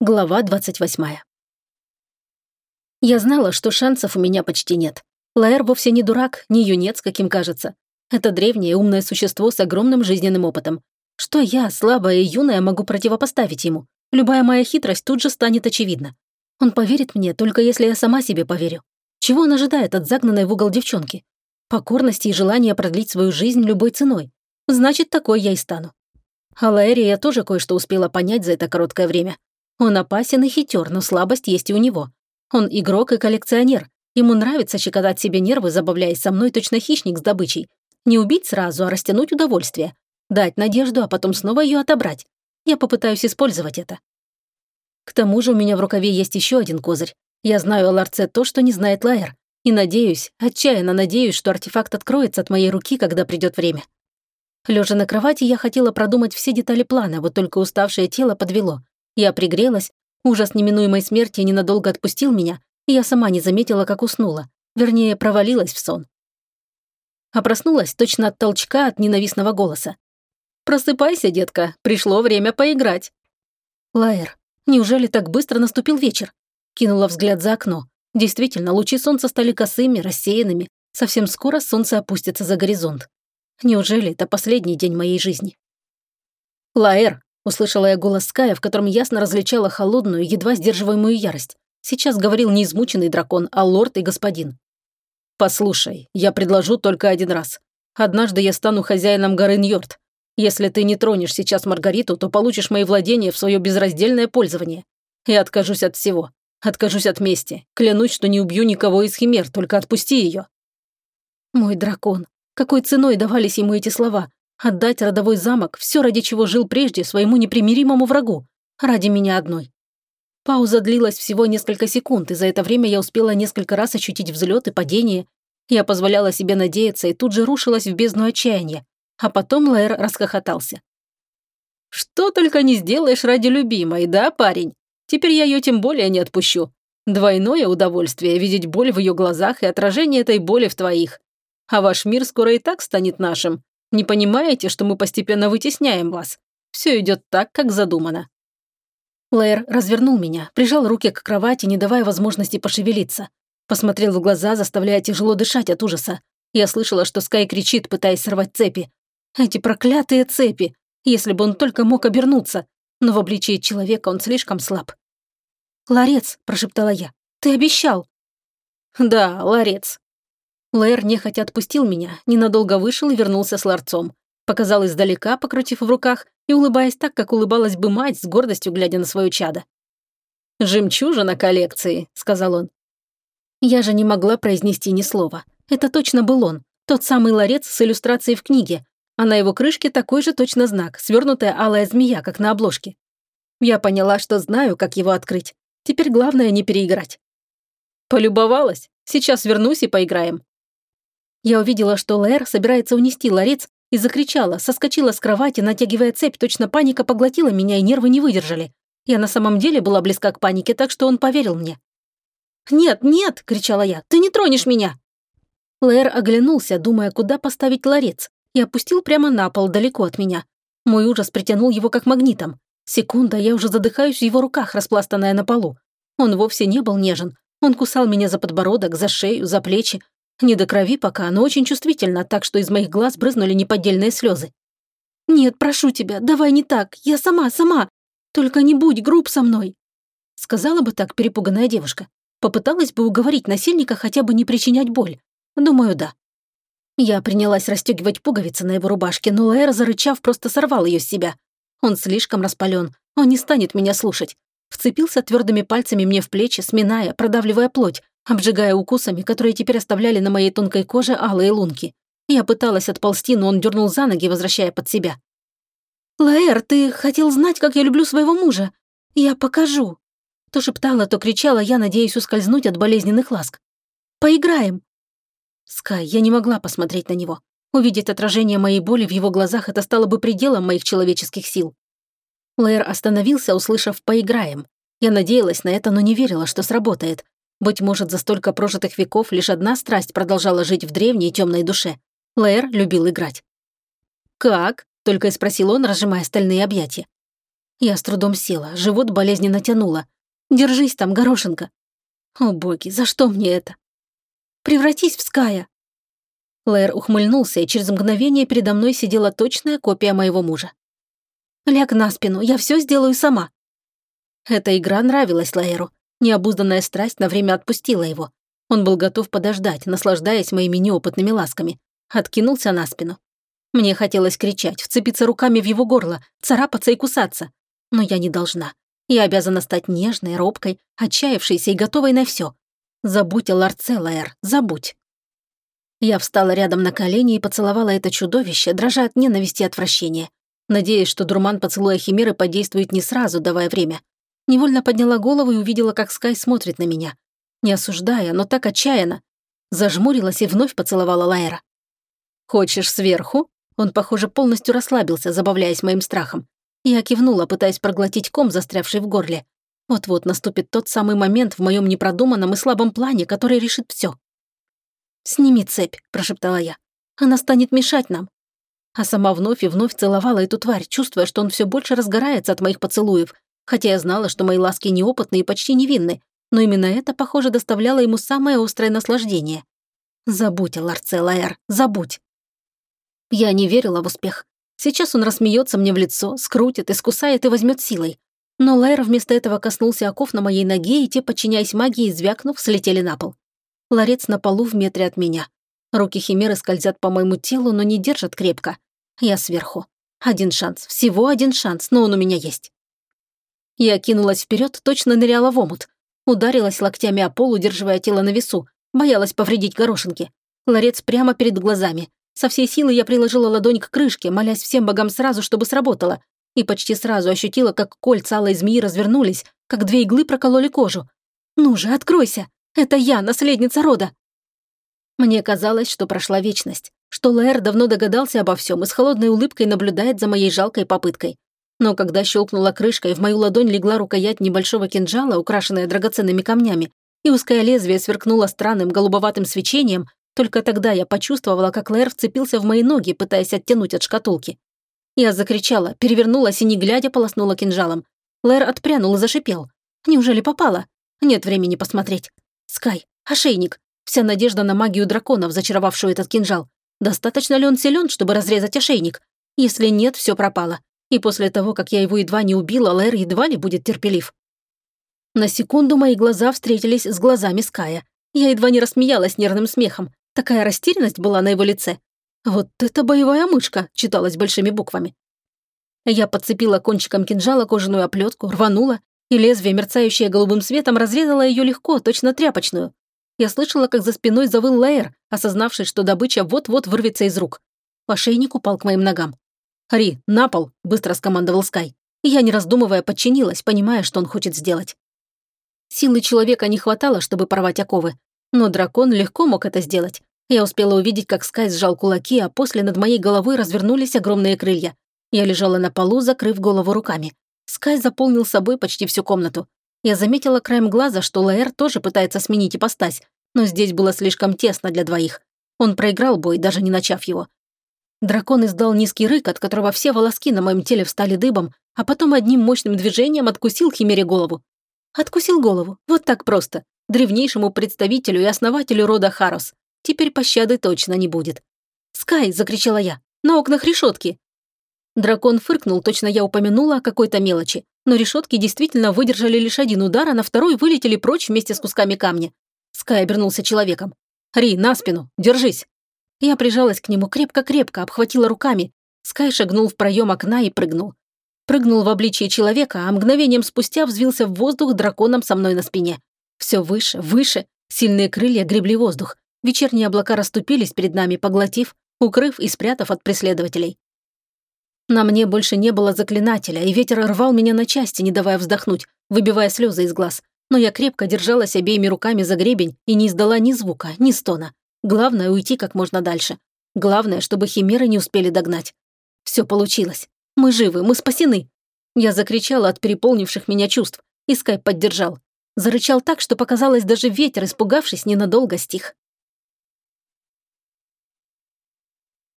Глава 28. Я знала, что шансов у меня почти нет. Лаэр вовсе не дурак, не юнец, каким кажется. Это древнее умное существо с огромным жизненным опытом. Что я, слабая и юная, могу противопоставить ему? Любая моя хитрость тут же станет очевидна. Он поверит мне, только если я сама себе поверю. Чего он ожидает от загнанной в угол девчонки? Покорности и желания продлить свою жизнь любой ценой. Значит, такой я и стану. О Лаэре я тоже кое-что успела понять за это короткое время. Он опасен и хитер, но слабость есть и у него. Он игрок и коллекционер. Ему нравится щекотать себе нервы, забавляясь со мной точно хищник с добычей. Не убить сразу, а растянуть удовольствие. Дать надежду, а потом снова ее отобрать. Я попытаюсь использовать это. К тому же у меня в рукаве есть еще один козырь. Я знаю о ларце то, что не знает Лаэр. И надеюсь, отчаянно надеюсь, что артефакт откроется от моей руки, когда придет время. Лежа на кровати, я хотела продумать все детали плана, вот только уставшее тело подвело. Я пригрелась, ужас неминуемой смерти ненадолго отпустил меня, и я сама не заметила, как уснула. Вернее, провалилась в сон. А проснулась точно от толчка от ненавистного голоса. «Просыпайся, детка, пришло время поиграть». Лаэр, неужели так быстро наступил вечер? Кинула взгляд за окно. Действительно, лучи солнца стали косыми, рассеянными. Совсем скоро солнце опустится за горизонт. Неужели это последний день моей жизни? «Лаэр, Услышала я голос Ская, в котором ясно различала холодную, едва сдерживаемую ярость. Сейчас говорил не измученный дракон, а лорд и господин. «Послушай, я предложу только один раз. Однажды я стану хозяином горы Ньорд. Если ты не тронешь сейчас Маргариту, то получишь мои владения в свое безраздельное пользование. Я откажусь от всего. Откажусь от мести. Клянусь, что не убью никого из химер, только отпусти ее». Мой дракон. Какой ценой давались ему эти слова? Отдать родовой замок, все ради чего жил прежде, своему непримиримому врагу. Ради меня одной. Пауза длилась всего несколько секунд, и за это время я успела несколько раз ощутить взлет и падение. Я позволяла себе надеяться и тут же рушилась в бездну отчаяния. А потом Лэр расхохотался. «Что только не сделаешь ради любимой, да, парень? Теперь я ее тем более не отпущу. Двойное удовольствие видеть боль в ее глазах и отражение этой боли в твоих. А ваш мир скоро и так станет нашим. Не понимаете, что мы постепенно вытесняем вас? Все идет так, как задумано». Лэйр развернул меня, прижал руки к кровати, не давая возможности пошевелиться. Посмотрел в глаза, заставляя тяжело дышать от ужаса. Я слышала, что Скай кричит, пытаясь сорвать цепи. Эти проклятые цепи! Если бы он только мог обернуться. Но в обличии человека он слишком слаб. «Ларец», – прошептала я, – «ты обещал». «Да, ларец», Лэр нехотя отпустил меня, ненадолго вышел и вернулся с ларцом. Показал издалека, покрутив в руках и улыбаясь так, как улыбалась бы мать, с гордостью глядя на свое чадо. «Жемчужина коллекции», — сказал он. Я же не могла произнести ни слова. Это точно был он, тот самый ларец с иллюстрацией в книге, а на его крышке такой же точно знак, свернутая алая змея, как на обложке. Я поняла, что знаю, как его открыть. Теперь главное не переиграть. Полюбовалась? Сейчас вернусь и поиграем. Я увидела, что Лэр собирается унести ларец, и закричала, соскочила с кровати, натягивая цепь, точно паника поглотила меня, и нервы не выдержали. Я на самом деле была близка к панике, так что он поверил мне. «Нет, нет!» – кричала я. «Ты не тронешь меня!» Лэр оглянулся, думая, куда поставить ларец, и опустил прямо на пол, далеко от меня. Мой ужас притянул его как магнитом. Секунда, я уже задыхаюсь в его руках, распластанная на полу. Он вовсе не был нежен. Он кусал меня за подбородок, за шею, за плечи, не до крови пока, но очень чувствительно, так что из моих глаз брызнули неподдельные слезы. «Нет, прошу тебя, давай не так, я сама, сама. Только не будь груб со мной». Сказала бы так перепуганная девушка. Попыталась бы уговорить насильника хотя бы не причинять боль. Думаю, да. Я принялась расстегивать пуговицы на его рубашке, но Лаэр, зарычав, просто сорвал ее с себя. Он слишком распален, он не станет меня слушать. Вцепился твердыми пальцами мне в плечи, сминая, продавливая плоть, обжигая укусами, которые теперь оставляли на моей тонкой коже алые лунки. Я пыталась отползти, но он дернул за ноги, возвращая под себя. «Лаэр, ты хотел знать, как я люблю своего мужа? Я покажу». То шептала, то кричала я, надеясь ускользнуть от болезненных ласк. «Поиграем». Скай, я не могла посмотреть на него. Увидеть отражение моей боли в его глазах это стало бы пределом моих человеческих сил. Лэр остановился, услышав «поиграем». Я надеялась на это, но не верила, что сработает. Быть может, за столько прожитых веков лишь одна страсть продолжала жить в древней темной душе. Лэр любил играть. «Как?» – только и спросил он, разжимая стальные объятия. Я с трудом села, живот болезненно тянуло. «Держись там, горошинка!» «О боги, за что мне это?» «Превратись в Ская!» Лэр ухмыльнулся, и через мгновение передо мной сидела точная копия моего мужа. «Ляг на спину, я все сделаю сама». Эта игра нравилась Лаэру. Необузданная страсть на время отпустила его. Он был готов подождать, наслаждаясь моими неопытными ласками. Откинулся на спину. Мне хотелось кричать, вцепиться руками в его горло, царапаться и кусаться. Но я не должна. Я обязана стать нежной, робкой, отчаявшейся и готовой на все. Забудь о ларце, Лаэр, забудь. Я встала рядом на колени и поцеловала это чудовище, дрожа от ненависти и отвращения. Надеясь, что дурман поцелуя Химеры подействует не сразу, давая время. Невольно подняла голову и увидела, как Скай смотрит на меня не осуждая, но так отчаянно. Зажмурилась и вновь поцеловала Лайера. «Хочешь сверху?» Он, похоже, полностью расслабился, забавляясь моим страхом. Я кивнула, пытаясь проглотить ком, застрявший в горле. Вот-вот наступит тот самый момент в моем непродуманном и слабом плане, который решит все. «Сними цепь», – прошептала я. «Она станет мешать нам». А сама вновь и вновь целовала эту тварь, чувствуя, что он все больше разгорается от моих поцелуев, хотя я знала, что мои ласки неопытны и почти невинны, но именно это, похоже, доставляло ему самое острое наслаждение. Забудь о Ларце, Лаэр, забудь. Я не верила в успех. Сейчас он рассмеется мне в лицо, скрутит, искусает и возьмет силой. Но Лаэр вместо этого коснулся оков на моей ноге, и те, подчиняясь магии, звякнув, слетели на пол. Ларец на полу в метре от меня. Руки Химеры скользят по моему телу, но не держат крепко. Я сверху. Один шанс, всего один шанс, но он у меня есть. Я кинулась вперед, точно ныряла в омут. Ударилась локтями о пол, удерживая тело на весу. Боялась повредить горошинки. Ларец прямо перед глазами. Со всей силы я приложила ладонь к крышке, молясь всем богам сразу, чтобы сработало. И почти сразу ощутила, как кольца алой змеи развернулись, как две иглы прокололи кожу. «Ну же, откройся! Это я, наследница рода!» Мне казалось, что прошла вечность, что Лаэр давно догадался обо всем и с холодной улыбкой наблюдает за моей жалкой попыткой. Но когда щелкнула крышка, и в мою ладонь легла рукоять небольшого кинжала, украшенная драгоценными камнями, и узкое лезвие сверкнуло странным голубоватым свечением, только тогда я почувствовала, как Лэр вцепился в мои ноги, пытаясь оттянуть от шкатулки. Я закричала, перевернулась и, не глядя, полоснула кинжалом. Лэр отпрянул и зашипел. Неужели попала? Нет времени посмотреть. Скай, ошейник. Вся надежда на магию драконов, зачаровавшую этот кинжал. Достаточно ли он силен, чтобы разрезать ошейник? Если нет, все пропало. И после того, как я его едва не убила, Лэр едва ли будет терпелив. На секунду мои глаза встретились с глазами Ская. Я едва не рассмеялась нервным смехом. Такая растерянность была на его лице. «Вот это боевая мышка!» – читалась большими буквами. Я подцепила кончиком кинжала кожаную оплетку, рванула, и лезвие, мерцающее голубым светом, разрезало ее легко, точно тряпочную. Я слышала, как за спиной завыл Лаэр, осознавший, что добыча вот-вот вырвется из рук. Ошейник упал к моим ногам. «Ри, на пол!» – быстро скомандовал Скай. И я, не раздумывая, подчинилась, понимая, что он хочет сделать. Силы человека не хватало, чтобы порвать оковы. Но дракон легко мог это сделать. Я успела увидеть, как Скай сжал кулаки, а после над моей головой развернулись огромные крылья. Я лежала на полу, закрыв голову руками. Скай заполнил собой почти всю комнату. Я заметила краем глаза, что Лаэр тоже пытается сменить ипостась, но здесь было слишком тесно для двоих. Он проиграл бой, даже не начав его. Дракон издал низкий рык, от которого все волоски на моем теле встали дыбом, а потом одним мощным движением откусил Химере голову. Откусил голову, вот так просто, древнейшему представителю и основателю рода Харос. Теперь пощады точно не будет. «Скай!» – закричала я. «На окнах решетки!» Дракон фыркнул, точно я упомянула о какой-то мелочи, но решетки действительно выдержали лишь один удар, а на второй вылетели прочь вместе с кусками камня. Скай обернулся человеком. «Ри, на спину! Держись!» Я прижалась к нему крепко-крепко, обхватила руками. Скай шагнул в проем окна и прыгнул. Прыгнул в обличие человека, а мгновением спустя взвился в воздух драконом со мной на спине. Все выше, выше. Сильные крылья гребли воздух. Вечерние облака расступились перед нами, поглотив, укрыв и спрятав от преследователей. На мне больше не было заклинателя, и ветер рвал меня на части, не давая вздохнуть, выбивая слезы из глаз. Но я крепко держалась обеими руками за гребень и не издала ни звука, ни стона. Главное — уйти как можно дальше. Главное, чтобы химеры не успели догнать. Все получилось. Мы живы, мы спасены. Я закричала от переполнивших меня чувств, и Скай поддержал. Зарычал так, что показалось, даже ветер, испугавшись, ненадолго стих.